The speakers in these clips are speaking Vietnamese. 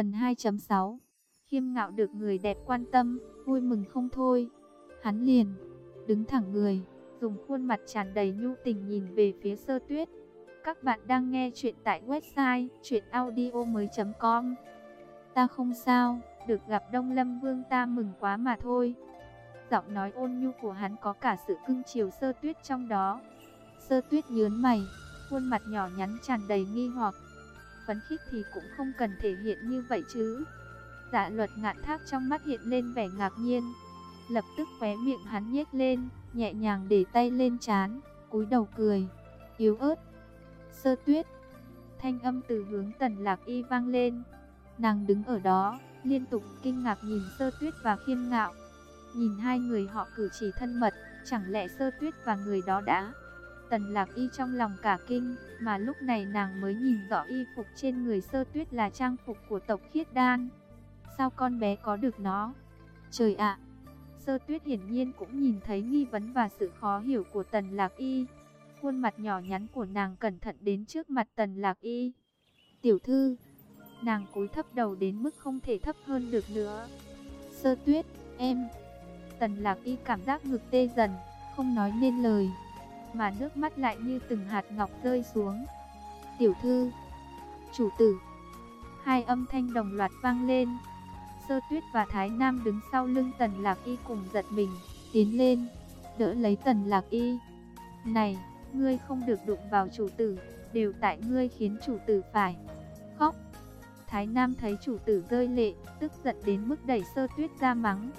Phần 2.6 Khiêm ngạo được người đẹp quan tâm, vui mừng không thôi. Hắn liền, đứng thẳng người, dùng khuôn mặt tràn đầy nhu tình nhìn về phía sơ tuyết. Các bạn đang nghe chuyện tại website chuyenaudio.com Ta không sao, được gặp Đông Lâm Vương ta mừng quá mà thôi. Giọng nói ôn nhu của hắn có cả sự cưng chiều sơ tuyết trong đó. Sơ tuyết nhớn mày, khuôn mặt nhỏ nhắn tràn đầy nghi hoặc. Phấn khích thì cũng không cần thể hiện như vậy chứ. Dạ luật ngạn thác trong mắt hiện lên vẻ ngạc nhiên. Lập tức khóe miệng hắn nhếch lên, nhẹ nhàng để tay lên chán, cúi đầu cười, yếu ớt. Sơ tuyết, thanh âm từ hướng tần lạc y vang lên. Nàng đứng ở đó, liên tục kinh ngạc nhìn sơ tuyết và khiêm ngạo. Nhìn hai người họ cử chỉ thân mật, chẳng lẽ sơ tuyết và người đó đã... Tần lạc y trong lòng cả kinh, mà lúc này nàng mới nhìn rõ y phục trên người sơ tuyết là trang phục của tộc khiết đan. Sao con bé có được nó? Trời ạ! sơ tuyết hiển nhiên cũng nhìn thấy nghi vấn và sự khó hiểu của tần lạc y. Khuôn mặt nhỏ nhắn của nàng cẩn thận đến trước mặt tần lạc y. Tiểu thư! Nàng cúi thấp đầu đến mức không thể thấp hơn được nữa. Sơ tuyết, em! Tần lạc y cảm giác ngực tê dần, không nói nên lời mà nước mắt lại như từng hạt ngọc rơi xuống. Tiểu thư, chủ tử, hai âm thanh đồng loạt vang lên. Sơ tuyết và Thái Nam đứng sau lưng Tần Lạc Y cùng giật mình, tiến lên, đỡ lấy Tần Lạc Y. Này, ngươi không được đụng vào chủ tử, đều tại ngươi khiến chủ tử phải khóc. Thái Nam thấy chủ tử rơi lệ, tức giận đến mức đẩy sơ tuyết ra mắng.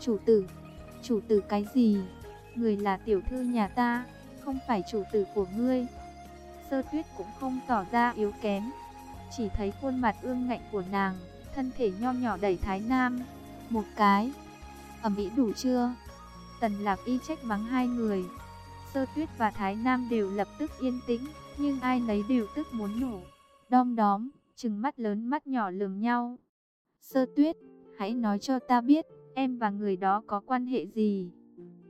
Chủ tử, chủ tử cái gì? Người là tiểu thư nhà ta không phải chủ tử của ngươi. Sơ tuyết cũng không tỏ ra yếu kém, chỉ thấy khuôn mặt ương ngạnh của nàng, thân thể nho nhỏ đẩy Thái Nam, một cái. Ẩm ý đủ chưa? Tần lạc y trách mắng hai người. Sơ tuyết và Thái Nam đều lập tức yên tĩnh, nhưng ai nấy đều tức muốn nổ. Đom đóm, trừng mắt lớn mắt nhỏ lườm nhau. Sơ tuyết, hãy nói cho ta biết, em và người đó có quan hệ gì?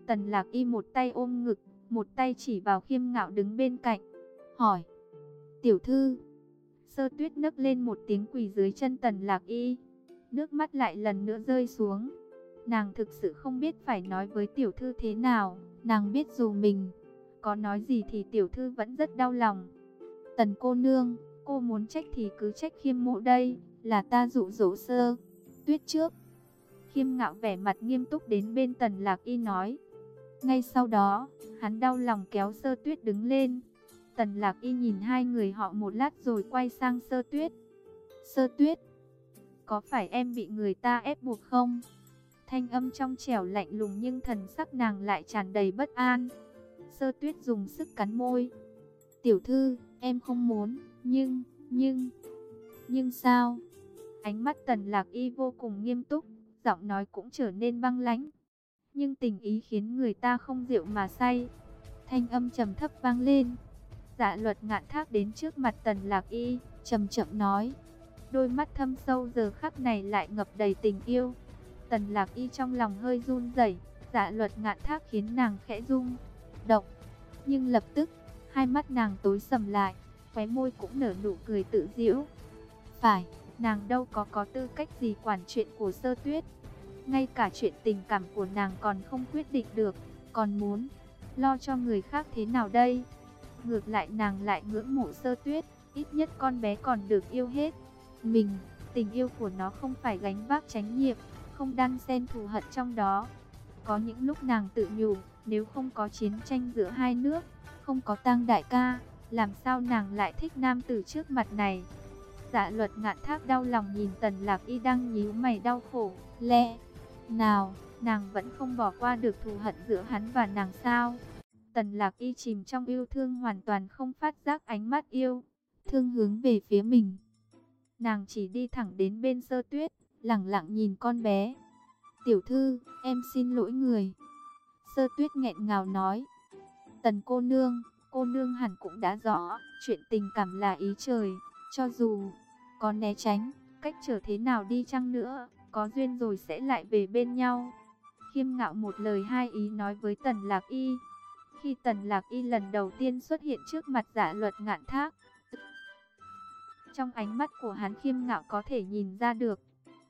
Tần lạc y một tay ôm ngực, một tay chỉ vào khiêm ngạo đứng bên cạnh, hỏi. Tiểu thư, sơ tuyết nấc lên một tiếng quỳ dưới chân tần lạc y, nước mắt lại lần nữa rơi xuống. Nàng thực sự không biết phải nói với tiểu thư thế nào, nàng biết dù mình có nói gì thì tiểu thư vẫn rất đau lòng. Tần cô nương, cô muốn trách thì cứ trách khiêm mộ đây, là ta dụ dỗ sơ. Tuyết trước, khiêm ngạo vẻ mặt nghiêm túc đến bên tần lạc y nói. Ngay sau đó, hắn đau lòng kéo sơ tuyết đứng lên. Tần lạc y nhìn hai người họ một lát rồi quay sang sơ tuyết. Sơ tuyết, có phải em bị người ta ép buộc không? Thanh âm trong trẻo lạnh lùng nhưng thần sắc nàng lại tràn đầy bất an. Sơ tuyết dùng sức cắn môi. Tiểu thư, em không muốn, nhưng, nhưng, nhưng sao? Ánh mắt tần lạc y vô cùng nghiêm túc, giọng nói cũng trở nên băng lãnh nhưng tình ý khiến người ta không rượu mà say. Thanh âm trầm thấp vang lên. Dạ luật ngạn thác đến trước mặt tần lạc y, chậm chậm nói. Đôi mắt thâm sâu giờ khắc này lại ngập đầy tình yêu. Tần lạc y trong lòng hơi run rẩy dạ luật ngạn thác khiến nàng khẽ rung, động. Nhưng lập tức, hai mắt nàng tối sầm lại, khóe môi cũng nở nụ cười tự giễu. Phải, nàng đâu có có tư cách gì quản chuyện của sơ tuyết ngay cả chuyện tình cảm của nàng còn không quyết định được, còn muốn lo cho người khác thế nào đây? Ngược lại nàng lại ngưỡng mộ sơ tuyết, ít nhất con bé còn được yêu hết. Mình, tình yêu của nó không phải gánh vác tránh nhiệm, không đan xen thù hận trong đó. Có những lúc nàng tự nhủ, nếu không có chiến tranh giữa hai nước, không có tang đại ca, làm sao nàng lại thích nam tử trước mặt này? Dạ luật ngạn thác đau lòng nhìn tần lạc y đang nhíu mày đau khổ, lẽ nào, nàng vẫn không bỏ qua được thù hận giữa hắn và nàng sao? Tần lạc y chìm trong yêu thương hoàn toàn không phát giác ánh mắt yêu, thương hướng về phía mình. Nàng chỉ đi thẳng đến bên sơ tuyết, lặng lặng nhìn con bé. Tiểu thư, em xin lỗi người. Sơ tuyết nghẹn ngào nói. Tần cô nương, cô nương hẳn cũng đã rõ, chuyện tình cảm là ý trời, cho dù có né tránh, cách trở thế nào đi chăng nữa, có duyên rồi sẽ lại về bên nhau. Khiêm ngạo một lời hai ý nói với Tần Lạc Y. Khi Tần Lạc Y lần đầu tiên xuất hiện trước mặt giả luật ngạn thác, Trong ánh mắt của hắn khiêm ngạo có thể nhìn ra được.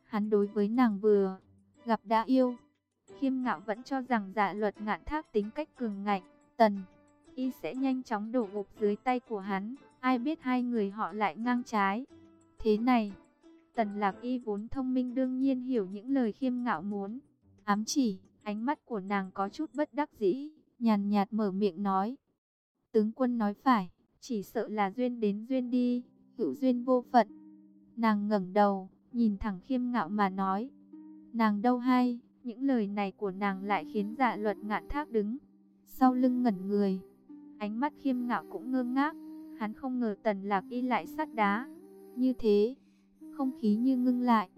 Hắn đối với nàng vừa gặp đã yêu. Khiêm ngạo vẫn cho rằng dạ luật ngạn thác tính cách cường ngạnh, tần. Y sẽ nhanh chóng đổ gục dưới tay của hắn. Ai biết hai người họ lại ngang trái. Thế này, tần lạc y vốn thông minh đương nhiên hiểu những lời khiêm ngạo muốn. Ám chỉ, ánh mắt của nàng có chút bất đắc dĩ, nhàn nhạt mở miệng nói. Tướng quân nói phải, chỉ sợ là duyên đến duyên đi, hữu duyên vô phận. Nàng ngẩng đầu, nhìn thẳng khiêm ngạo mà nói. Nàng đâu hay, những lời này của nàng lại khiến dạ luật ngạn thác đứng. Sau lưng ngẩn người, ánh mắt khiêm ngạo cũng ngơ ngác. Hắn không ngờ tần lạc y lại sắt đá. Như thế, không khí như ngưng lại.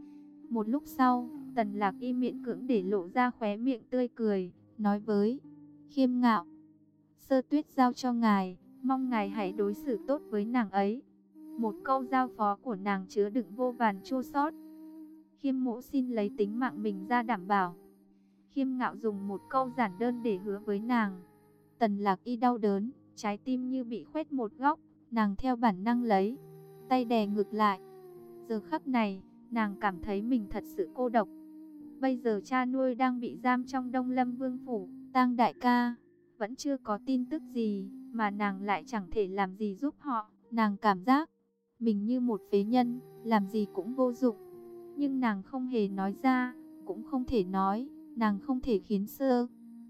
Một lúc sau, tần lạc y miễn cưỡng để lộ ra khóe miệng tươi cười, nói với khiêm ngạo. Sơ tuyết giao cho ngài, mong ngài hãy đối xử tốt với nàng ấy. Một câu giao phó của nàng chứa đựng vô vàn chua xót Khiêm Mộ xin lấy tính mạng mình ra đảm bảo. Khiêm ngạo dùng một câu giản đơn để hứa với nàng. Tần lạc y đau đớn, trái tim như bị khoét một góc, nàng theo bản năng lấy. Tay đè ngược lại. Giờ khắc này, nàng cảm thấy mình thật sự cô độc. Bây giờ cha nuôi đang bị giam trong Đông Lâm Vương Phủ, tang đại ca, vẫn chưa có tin tức gì, mà nàng lại chẳng thể làm gì giúp họ. Nàng cảm giác, mình như một phế nhân, làm gì cũng vô dụng. Nhưng nàng không hề nói ra, cũng không thể nói, nàng không thể khiến sơ.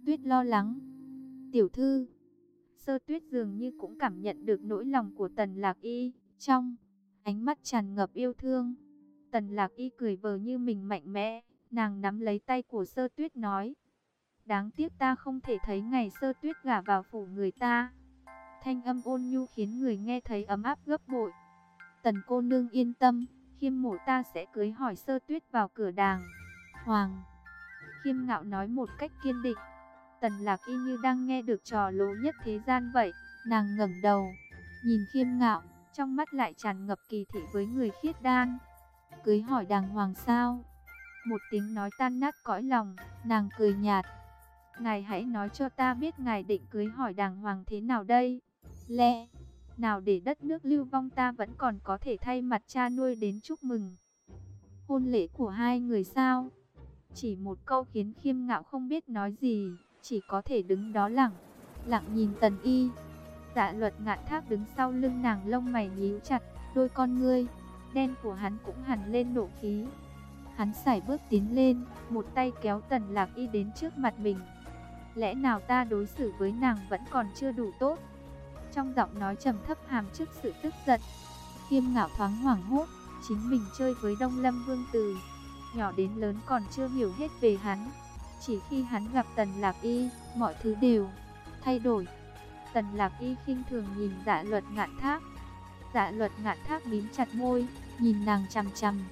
Tuyết lo lắng. Tiểu thư, sơ tuyết dường như cũng cảm nhận được nỗi lòng của tần lạc y, trong ánh mắt tràn ngập yêu thương. Tần lạc y cười vờ như mình mạnh mẽ, nàng nắm lấy tay của sơ tuyết nói. Đáng tiếc ta không thể thấy ngày sơ tuyết gả vào phủ người ta. Thanh âm ôn nhu khiến người nghe thấy ấm áp gấp bội. Tần cô nương yên tâm, khiêm mộ ta sẽ cưới hỏi sơ tuyết vào cửa đàng. Hoàng, khiêm ngạo nói một cách kiên định. Tần lạc y như đang nghe được trò lố nhất thế gian vậy. Nàng ngẩng đầu, nhìn khiêm ngạo, trong mắt lại tràn ngập kỳ thị với người khiết đan. Cưới hỏi đàng hoàng sao? Một tiếng nói tan nát cõi lòng, nàng cười nhạt. Ngài hãy nói cho ta biết ngài định cưới hỏi đàng hoàng thế nào đây? Lẽ, nào để đất nước lưu vong ta vẫn còn có thể thay mặt cha nuôi đến chúc mừng. Hôn lễ của hai người sao? Chỉ một câu khiến khiêm ngạo không biết nói gì, chỉ có thể đứng đó lặng, lặng nhìn tần y. Dạ luật ngạn thác đứng sau lưng nàng lông mày nhíu chặt, đôi con ngươi, đen của hắn cũng hẳn lên nộ khí. Hắn sải bước tiến lên, một tay kéo tần lạc y đến trước mặt mình. Lẽ nào ta đối xử với nàng vẫn còn chưa đủ tốt? Trong giọng nói trầm thấp hàm trước sự tức giận. kiêm ngạo thoáng hoảng hốt, chính mình chơi với Đông Lâm Vương Từ. Nhỏ đến lớn còn chưa hiểu hết về hắn. Chỉ khi hắn gặp tần lạc y, mọi thứ đều thay đổi. Tần lạc y khinh thường nhìn dạ luật ngạn thác. Dạ luật ngạn thác mím chặt môi, nhìn nàng chằm chằm.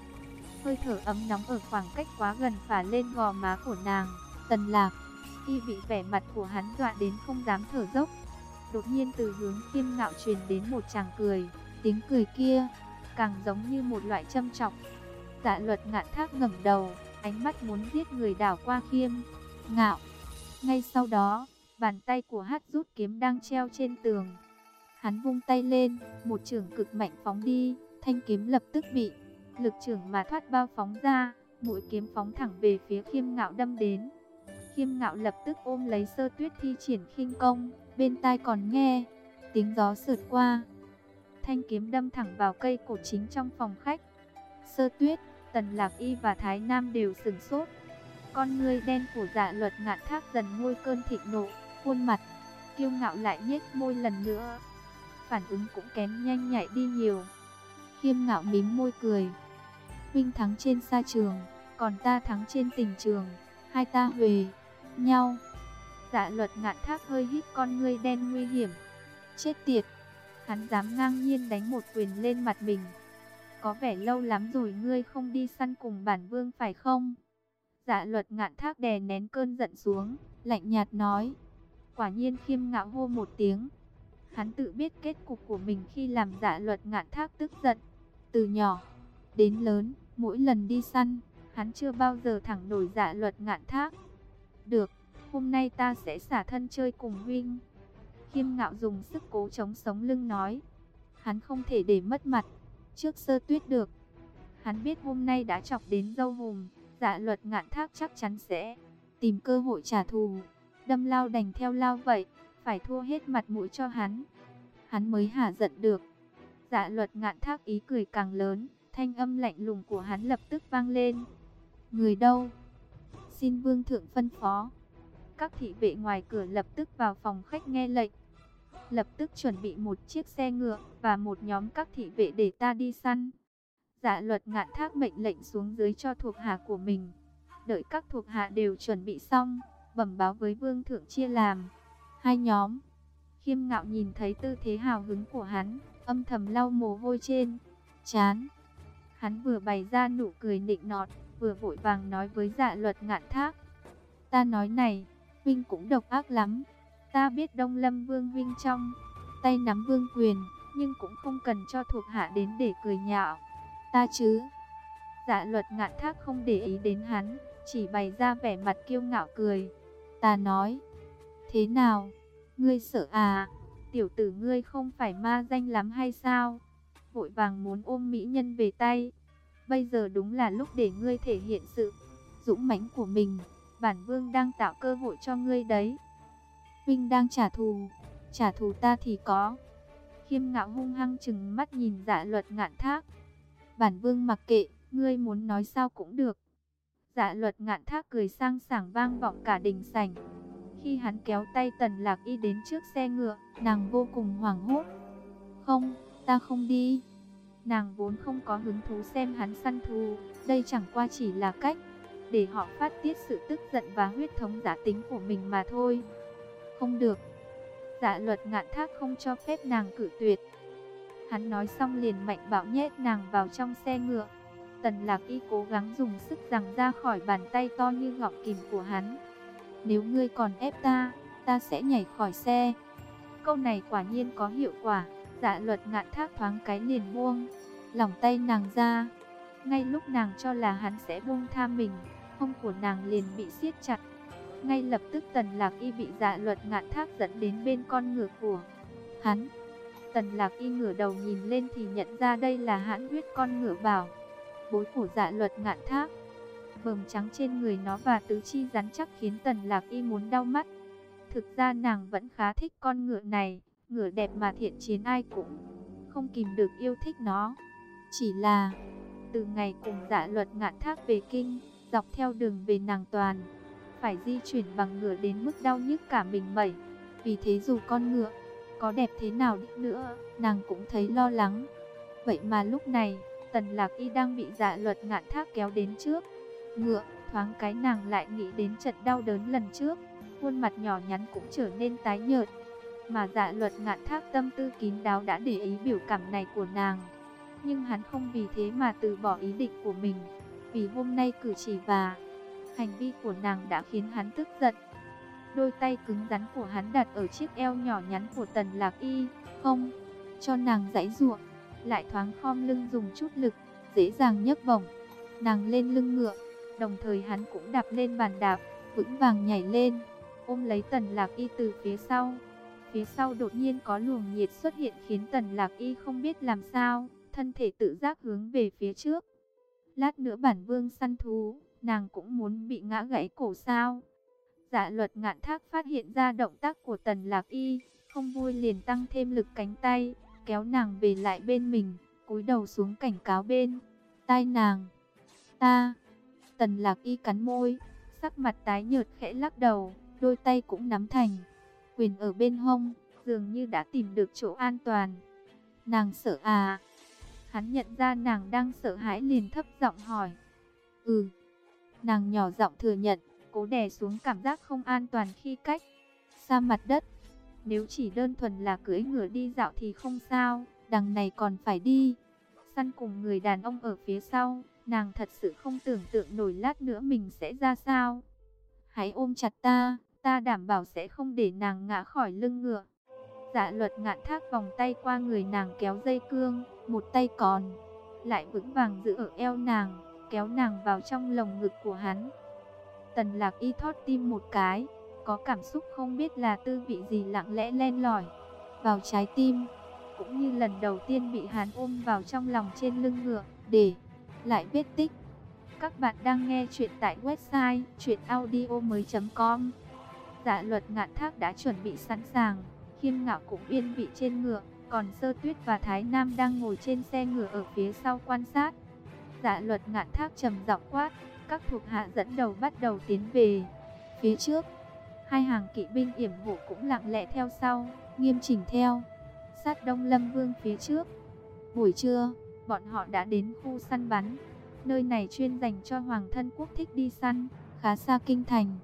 Hơi thở ấm nóng ở khoảng cách quá gần phả lên gò má của nàng. Tần lạc, y bị vẻ mặt của hắn dọa đến không dám thở dốc. Đột nhiên từ hướng khiêm ngạo truyền đến một chàng cười. Tiếng cười kia, càng giống như một loại châm trọng. Dạ luật ngạn thác ngẩng đầu, ánh mắt muốn giết người đảo qua khiêm. Ngạo. Ngay sau đó, bàn tay của hát rút kiếm đang treo trên tường. Hắn vung tay lên, một trường cực mạnh phóng đi, thanh kiếm lập tức bị lực trưởng mà thoát bao phóng ra, mũi kiếm phóng thẳng về phía khiêm ngạo đâm đến. Khiêm ngạo lập tức ôm lấy sơ tuyết thi triển khinh công, bên tai còn nghe, tiếng gió sượt qua. Thanh kiếm đâm thẳng vào cây cổ chính trong phòng khách. Sơ tuyết, tần lạc y và thái nam đều sừng sốt. Con ngươi đen của dạ luật ngạn thác dần ngôi cơn thịnh nộ, khuôn mặt, kiêu ngạo lại nhếch môi lần nữa. Phản ứng cũng kém nhanh nhạy đi nhiều. Khiêm ngạo mím môi cười, huynh thắng trên sa trường, còn ta thắng trên tình trường, hai ta huề nhau. Dạ luật ngạn thác hơi hít con ngươi đen nguy hiểm. Chết tiệt, hắn dám ngang nhiên đánh một quyền lên mặt mình. Có vẻ lâu lắm rồi ngươi không đi săn cùng bản vương phải không? Dạ luật ngạn thác đè nén cơn giận xuống, lạnh nhạt nói. Quả nhiên khiêm ngạo hô một tiếng. Hắn tự biết kết cục của mình khi làm dạ luật ngạn thác tức giận. Từ nhỏ, đến lớn, mỗi lần đi săn, hắn chưa bao giờ thẳng nổi dạ luật ngạn thác. Được, hôm nay ta sẽ xả thân chơi cùng huynh. Khiêm ngạo dùng sức cố chống sống lưng nói. Hắn không thể để mất mặt. trước sơ tuyết được. Hắn biết hôm nay đã chọc đến dâu hùm, dạ luật ngạn thác chắc chắn sẽ tìm cơ hội trả thù. Đâm lao đành theo lao vậy, phải thua hết mặt mũi cho hắn. Hắn mới hả giận được. Dạ luật ngạn thác ý cười càng lớn, thanh âm lạnh lùng của hắn lập tức vang lên. Người đâu? Xin vương thượng phân phó. Các thị vệ ngoài cửa lập tức vào phòng khách nghe lệnh. Lập tức chuẩn bị một chiếc xe ngựa và một nhóm các thị vệ để ta đi săn. Dạ luật ngạn thác mệnh lệnh xuống dưới cho thuộc hạ của mình. Đợi các thuộc hạ đều chuẩn bị xong, bẩm báo với vương thượng chia làm. Hai nhóm. Khiêm ngạo nhìn thấy tư thế hào hứng của hắn, âm thầm lau mồ hôi trên, chán. Hắn vừa bày ra nụ cười nịnh nọt, vừa vội vàng nói với dạ luật ngạn thác. Ta nói này, Vinh cũng độc ác lắm. Ta biết Đông Lâm Vương Vinh trong, tay nắm vương quyền, nhưng cũng không cần cho thuộc hạ đến để cười nhạo. Ta chứ. Dạ luật ngạn thác không để ý đến hắn, chỉ bày ra vẻ mặt kiêu ngạo cười. Ta nói, thế nào, ngươi sợ à, tiểu tử ngươi không phải ma danh lắm hay sao? Vội vàng muốn ôm mỹ nhân về tay. Bây giờ đúng là lúc để ngươi thể hiện sự dũng mãnh của mình. Bản vương đang tạo cơ hội cho ngươi đấy. Vinh đang trả thù, trả thù ta thì có. Khiêm ngạo hung hăng chừng mắt nhìn dạ luật ngạn thác. Bản vương mặc kệ, ngươi muốn nói sao cũng được. Dạ luật ngạn thác cười sang sảng vang vọng cả đình sảnh. Khi hắn kéo tay tần lạc y đến trước xe ngựa, nàng vô cùng hoảng hốt. Không, ta không đi. Nàng vốn không có hứng thú xem hắn săn thù, đây chẳng qua chỉ là cách để họ phát tiết sự tức giận và huyết thống giả tính của mình mà thôi. Không được. Dạ luật ngạn thác không cho phép nàng cử tuyệt. Hắn nói xong liền mạnh bạo nhét nàng vào trong xe ngựa. Tần lạc y cố gắng dùng sức rằng ra khỏi bàn tay to như gọng kìm của hắn. Nếu ngươi còn ép ta, ta sẽ nhảy khỏi xe. Câu này quả nhiên có hiệu quả. Dạ luật ngạn thác thoáng cái liền buông, lòng tay nàng ra. Ngay lúc nàng cho là hắn sẽ buông tha mình, hông của nàng liền bị siết chặt. Ngay lập tức tần lạc y bị dạ luật ngạn thác dẫn đến bên con ngựa của hắn. Tần lạc y ngửa đầu nhìn lên thì nhận ra đây là hãn huyết con ngựa bảo. Bối của dạ luật ngạn thác. Vầng trắng trên người nó và tứ chi rắn chắc khiến tần lạc y muốn đau mắt. Thực ra nàng vẫn khá thích con ngựa này. Ngựa đẹp mà thiện chiến ai cũng không kìm được yêu thích nó. Chỉ là từ ngày cùng dạ luật ngạn thác về kinh, dọc theo đường về nàng toàn, phải di chuyển bằng ngựa đến mức đau nhức cả mình mẩy. Vì thế dù con ngựa có đẹp thế nào đi nữa, nàng cũng thấy lo lắng. Vậy mà lúc này, tần lạc y đang bị dạ luật ngạn thác kéo đến trước. Ngựa, thoáng cái nàng lại nghĩ đến trận đau đớn lần trước, khuôn mặt nhỏ nhắn cũng trở nên tái nhợt. Mà dạ luật ngạn thác tâm tư kín đáo đã để ý biểu cảm này của nàng. Nhưng hắn không vì thế mà từ bỏ ý định của mình. Vì hôm nay cử chỉ và hành vi của nàng đã khiến hắn tức giận. Đôi tay cứng rắn của hắn đặt ở chiếc eo nhỏ nhắn của tần lạc y. Không, cho nàng giãy ruộng. Lại thoáng khom lưng dùng chút lực, dễ dàng nhấc bổng. Nàng lên lưng ngựa, đồng thời hắn cũng đạp lên bàn đạp, vững vàng nhảy lên, ôm lấy tần lạc y từ phía sau. Phía sau đột nhiên có luồng nhiệt xuất hiện khiến tần lạc y không biết làm sao, thân thể tự giác hướng về phía trước. Lát nữa bản vương săn thú, nàng cũng muốn bị ngã gãy cổ sao. Dạ luật ngạn thác phát hiện ra động tác của tần lạc y, không vui liền tăng thêm lực cánh tay, kéo nàng về lại bên mình, cúi đầu xuống cảnh cáo bên, tai nàng. Ta, tần lạc y cắn môi, sắc mặt tái nhợt khẽ lắc đầu, đôi tay cũng nắm thành quyền ở bên hông, dường như đã tìm được chỗ an toàn. Nàng sợ à? Hắn nhận ra nàng đang sợ hãi liền thấp giọng hỏi. Ừ. Nàng nhỏ giọng thừa nhận, cố đè xuống cảm giác không an toàn khi cách xa mặt đất. Nếu chỉ đơn thuần là cưỡi ngựa đi dạo thì không sao, đằng này còn phải đi. Săn cùng người đàn ông ở phía sau, nàng thật sự không tưởng tượng nổi lát nữa mình sẽ ra sao. Hãy ôm chặt ta, ta đảm bảo sẽ không để nàng ngã khỏi lưng ngựa. Dạ luật ngạn thác vòng tay qua người nàng kéo dây cương, một tay còn, lại vững vàng giữ ở eo nàng, kéo nàng vào trong lồng ngực của hắn. Tần lạc y thót tim một cái, có cảm xúc không biết là tư vị gì lặng lẽ len lỏi vào trái tim. cũng như lần đầu tiên bị hắn ôm vào trong lòng trên lưng ngựa, để lại vết tích. Các bạn đang nghe chuyện tại website chuyenaudio.com Dạ luật ngạn thác đã chuẩn bị sẵn sàng, khiêm ngạo cũng yên vị trên ngựa, còn sơ tuyết và Thái Nam đang ngồi trên xe ngựa ở phía sau quan sát. Dạ luật ngạn thác trầm giọng quát, các thuộc hạ dẫn đầu bắt đầu tiến về. Phía trước, hai hàng kỵ binh yểm hộ cũng lặng lẽ theo sau, nghiêm chỉnh theo. Sát Đông Lâm Vương phía trước. Buổi trưa, bọn họ đã đến khu săn bắn. Nơi này chuyên dành cho hoàng thân quốc thích đi săn, khá xa kinh thành.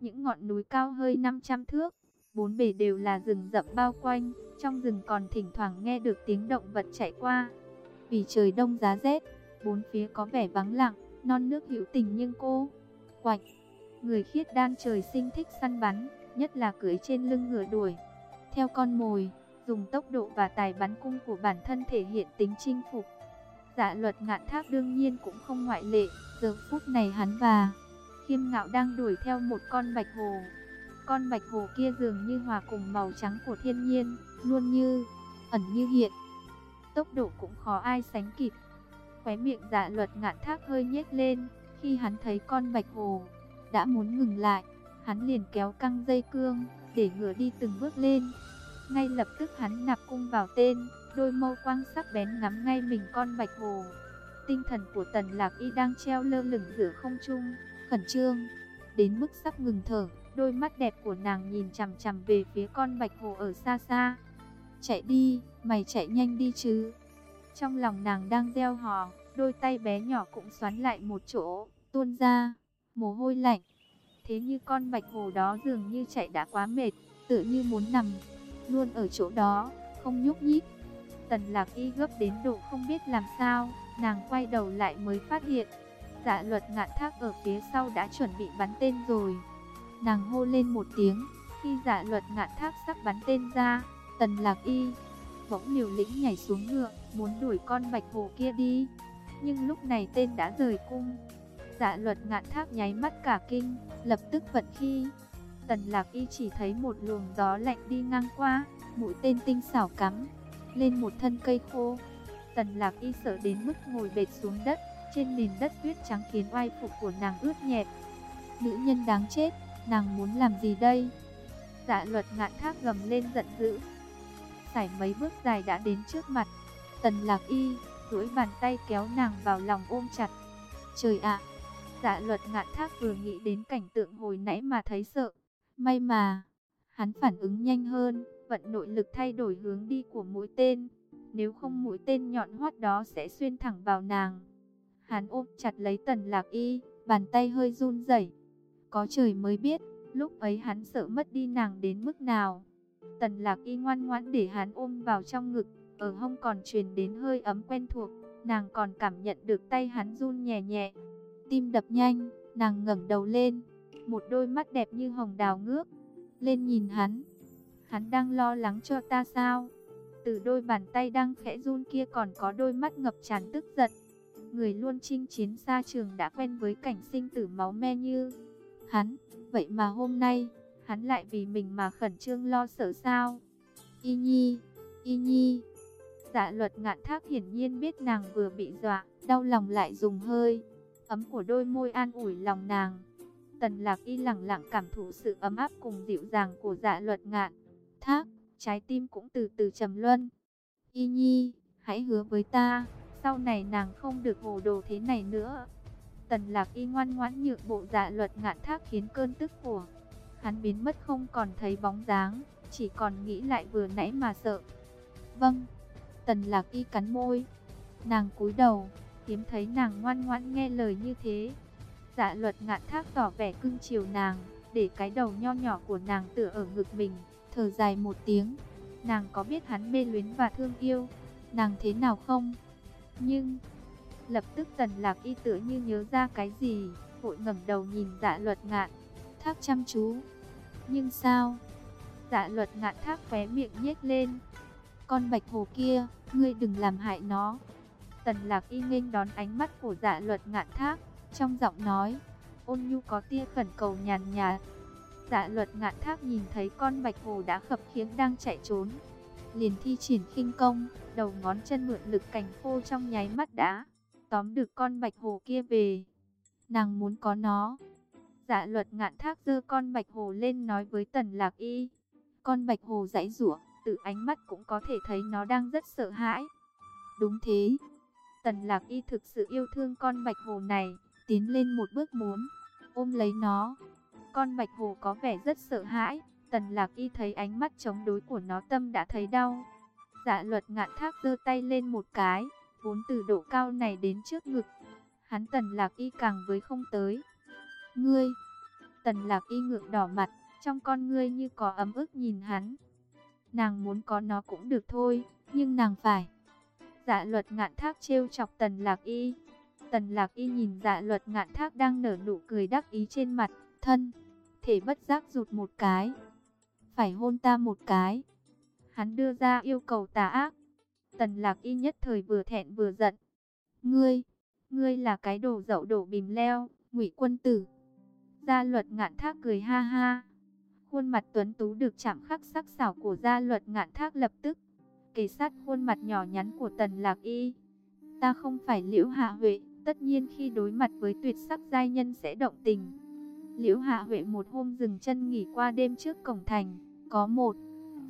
Những ngọn núi cao hơi 500 thước, bốn bề đều là rừng rậm bao quanh, trong rừng còn thỉnh thoảng nghe được tiếng động vật chạy qua. Vì trời đông giá rét, bốn phía có vẻ vắng lặng, non nước hữu tình nhưng cô quạnh. Người khiết đan trời sinh thích săn bắn, nhất là cưỡi trên lưng ngựa đuổi. Theo con mồi, dùng tốc độ và tài bắn cung của bản thân thể hiện tính chinh phục. Dạ luật ngạn thác đương nhiên cũng không ngoại lệ, giờ phút này hắn và khiêm ngạo đang đuổi theo một con bạch hồ. Con bạch hồ kia dường như hòa cùng màu trắng của thiên nhiên, luôn như ẩn như hiện. Tốc độ cũng khó ai sánh kịp. Khóe miệng dạ luật ngạn thác hơi nhếch lên, khi hắn thấy con bạch hồ, đã muốn ngừng lại, hắn liền kéo căng dây cương, để ngựa đi từng bước lên. Ngay lập tức hắn nạp cung vào tên, đôi mâu quang sắc bén ngắm ngay mình con bạch hồ. Tinh thần của tần lạc y đang treo lơ lửng giữa không trung, khẩn trương, đến mức sắp ngừng thở. Đôi mắt đẹp của nàng nhìn chằm chằm về phía con bạch hồ ở xa xa. Chạy đi, mày chạy nhanh đi chứ. Trong lòng nàng đang gieo hò, đôi tay bé nhỏ cũng xoắn lại một chỗ, tuôn ra, mồ hôi lạnh. Thế như con bạch hồ đó dường như chạy đã quá mệt, tự như muốn nằm, luôn ở chỗ đó, không nhúc nhích. Tần lạc y gấp đến độ không biết làm sao, nàng quay đầu lại mới phát hiện. Dạ luật ngạn thác ở phía sau đã chuẩn bị bắn tên rồi. Nàng hô lên một tiếng, khi dạ luật ngạn thác sắp bắn tên ra, tần lạc y, bỗng liều lĩnh nhảy xuống ngựa, muốn đuổi con bạch hồ kia đi. Nhưng lúc này tên đã rời cung. Dạ luật ngạn thác nháy mắt cả kinh, lập tức vận khi. Tần lạc y chỉ thấy một luồng gió lạnh đi ngang qua, mũi tên tinh xảo cắm, lên một thân cây khô. Tần lạc y sợ đến mức ngồi bệt xuống đất, trên nền đất tuyết trắng khiến oai phục của nàng ướt nhẹp. Nữ nhân đáng chết, nàng muốn làm gì đây? Dạ luật ngạn thác gầm lên giận dữ. Sải mấy bước dài đã đến trước mặt. Tần lạc y, duỗi bàn tay kéo nàng vào lòng ôm chặt. Trời ạ! Dạ luật ngạn thác vừa nghĩ đến cảnh tượng hồi nãy mà thấy sợ. May mà, hắn phản ứng nhanh hơn, vận nội lực thay đổi hướng đi của mũi tên. Nếu không mũi tên nhọn hoắt đó sẽ xuyên thẳng vào nàng. Hắn ôm chặt lấy tần lạc y, bàn tay hơi run rẩy. Có trời mới biết, lúc ấy hắn sợ mất đi nàng đến mức nào. Tần lạc y ngoan ngoãn để hắn ôm vào trong ngực, ở hông còn truyền đến hơi ấm quen thuộc. Nàng còn cảm nhận được tay hắn run nhẹ nhẹ. Tim đập nhanh, nàng ngẩng đầu lên. Một đôi mắt đẹp như hồng đào ngước. Lên nhìn hắn. Hắn đang lo lắng cho ta sao? Từ đôi bàn tay đang khẽ run kia còn có đôi mắt ngập tràn tức giận. Người luôn chinh chiến xa trường đã quen với cảnh sinh tử máu me như hắn. Vậy mà hôm nay, hắn lại vì mình mà khẩn trương lo sợ sao? Y nhi, y nhi. Dạ luật ngạn thác hiển nhiên biết nàng vừa bị dọa, đau lòng lại dùng hơi. Ấm của đôi môi an ủi lòng nàng. Tần lạc y lặng lặng cảm thụ sự ấm áp cùng dịu dàng của dạ luật ngạn. Thác, trái tim cũng từ từ trầm luân. Y nhi, hãy hứa với ta, sau này nàng không được hồ đồ thế này nữa. Tần lạc y ngoan ngoãn nhượng bộ dạ luật ngạn thác khiến cơn tức của hắn biến mất không còn thấy bóng dáng, chỉ còn nghĩ lại vừa nãy mà sợ. Vâng, tần lạc y cắn môi, nàng cúi đầu, hiếm thấy nàng ngoan ngoãn nghe lời như thế. Dạ luật ngạn thác tỏ vẻ cưng chiều nàng, để cái đầu nho nhỏ của nàng tựa ở ngực mình, thở dài một tiếng. Nàng có biết hắn mê luyến và thương yêu, nàng thế nào không? Nhưng, lập tức tần lạc y tựa như nhớ ra cái gì, vội ngẩng đầu nhìn dạ luật ngạn, thác chăm chú. Nhưng sao? Dạ luật ngạn thác khóe miệng nhếch lên. Con bạch hồ kia, ngươi đừng làm hại nó. Tần lạc y nghênh đón ánh mắt của dạ luật ngạn thác, trong giọng nói, ôn nhu có tia khẩn cầu nhàn nhạt. Dạ luật ngạn thác nhìn thấy con bạch hồ đã khập khiếng đang chạy trốn. liền thi triển khinh công, đầu ngón chân mượn lực cảnh khô trong nháy mắt đã tóm được con bạch hồ kia về. Nàng muốn có nó. Dạ luật ngạn thác dơ con bạch hồ lên nói với tần lạc y. Con bạch hồ giãy rủa tự ánh mắt cũng có thể thấy nó đang rất sợ hãi. Đúng thế. Tần lạc y thực sự yêu thương con bạch hồ này, tiến lên một bước muốn, ôm lấy nó. Con bạch hồ có vẻ rất sợ hãi, tần lạc y thấy ánh mắt chống đối của nó tâm đã thấy đau. Dạ luật ngạn thác giơ tay lên một cái, vốn từ độ cao này đến trước ngực. Hắn tần lạc y càng với không tới. Ngươi, tần lạc y ngượng đỏ mặt, trong con ngươi như có ấm ức nhìn hắn. Nàng muốn có nó cũng được thôi, nhưng nàng phải. Dạ luật ngạn thác trêu chọc tần lạc y. Tần lạc y nhìn dạ luật ngạn thác đang nở nụ cười đắc ý trên mặt, thân. Thể bất giác rụt một cái. Phải hôn ta một cái. Hắn đưa ra yêu cầu tà ác. Tần lạc y nhất thời vừa thẹn vừa giận. Ngươi, ngươi là cái đồ dậu đổ bìm leo, ngụy quân tử. Gia luật ngạn thác cười ha ha. Khuôn mặt tuấn tú được chạm khắc sắc xảo của gia luật ngạn thác lập tức. Kề sát khuôn mặt nhỏ nhắn của tần lạc y. Ta không phải liễu hạ huệ, tất nhiên khi đối mặt với tuyệt sắc giai nhân sẽ động tình. Liễu hạ huệ một hôm dừng chân nghỉ qua đêm trước cổng thành, có một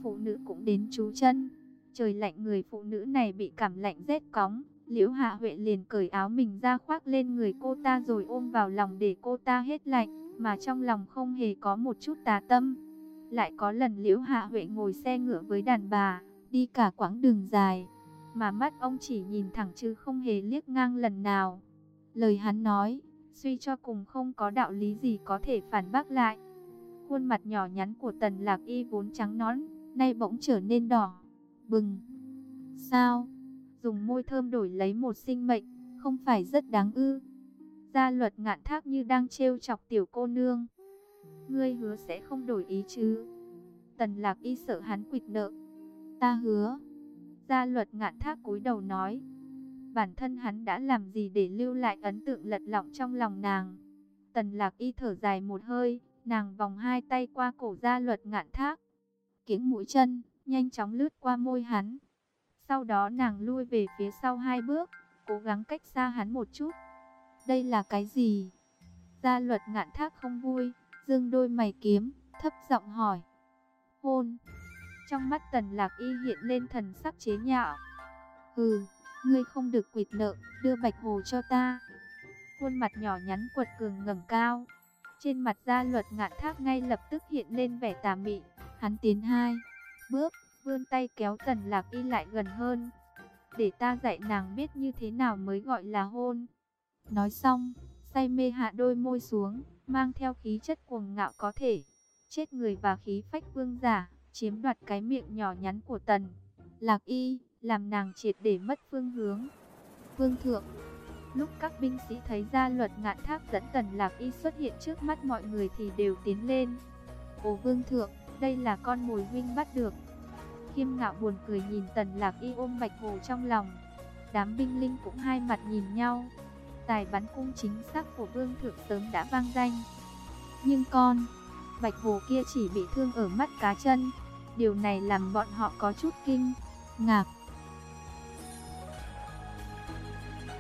phụ nữ cũng đến trú chân. Trời lạnh người phụ nữ này bị cảm lạnh rét cóng. Liễu Hạ Huệ liền cởi áo mình ra khoác lên người cô ta rồi ôm vào lòng để cô ta hết lạnh, mà trong lòng không hề có một chút tà tâm. Lại có lần Liễu Hạ Huệ ngồi xe ngựa với đàn bà, đi cả quãng đường dài, mà mắt ông chỉ nhìn thẳng chứ không hề liếc ngang lần nào. Lời hắn nói, suy cho cùng không có đạo lý gì có thể phản bác lại. Khuôn mặt nhỏ nhắn của Tần Lạc Y vốn trắng nõn, nay bỗng trở nên đỏ bừng. Sao? Dùng môi thơm đổi lấy một sinh mệnh, không phải rất đáng ư? Gia luật ngạn thác như đang trêu chọc tiểu cô nương. Ngươi hứa sẽ không đổi ý chứ? Tần lạc y sợ hắn quỵt nợ. Ta hứa. Gia luật ngạn thác cúi đầu nói. Bản thân hắn đã làm gì để lưu lại ấn tượng lật lọng trong lòng nàng. Tần lạc y thở dài một hơi, nàng vòng hai tay qua cổ gia luật ngạn thác. Kiếng mũi chân, nhanh chóng lướt qua môi hắn. Sau đó nàng lui về phía sau hai bước, cố gắng cách xa hắn một chút. Đây là cái gì? Gia luật ngạn thác không vui, dương đôi mày kiếm, thấp giọng hỏi. Hôn. Trong mắt tần lạc y hiện lên thần sắc chế nhạo. Hừ, ngươi không được quỵt nợ, đưa bạch hồ cho ta. Khuôn mặt nhỏ nhắn quật cường ngẩng cao. Trên mặt da luật ngạn thác ngay lập tức hiện lên vẻ tà mị. Hắn tiến hai bước, vươn tay kéo tần lạc y lại gần hơn. Để ta dạy nàng biết như thế nào mới gọi là hôn. Nói xong, say mê hạ đôi môi xuống, mang theo khí chất cuồng ngạo có thể. Chết người và khí phách vương giả, chiếm đoạt cái miệng nhỏ nhắn của tần. Lạc y, làm nàng triệt để mất phương hướng. Vương thượng, lúc các binh sĩ thấy ra luật ngạn thác dẫn tần lạc y xuất hiện trước mắt mọi người thì đều tiến lên. Ồ vương thượng, đây là con mồi huynh bắt được. Khiêm ngạo buồn cười nhìn tần lạc y ôm bạch hồ trong lòng. Đám binh linh cũng hai mặt nhìn nhau. Tài bắn cung chính xác của vương thượng sớm đã vang danh. Nhưng con, bạch hồ kia chỉ bị thương ở mắt cá chân. Điều này làm bọn họ có chút kinh, ngạc.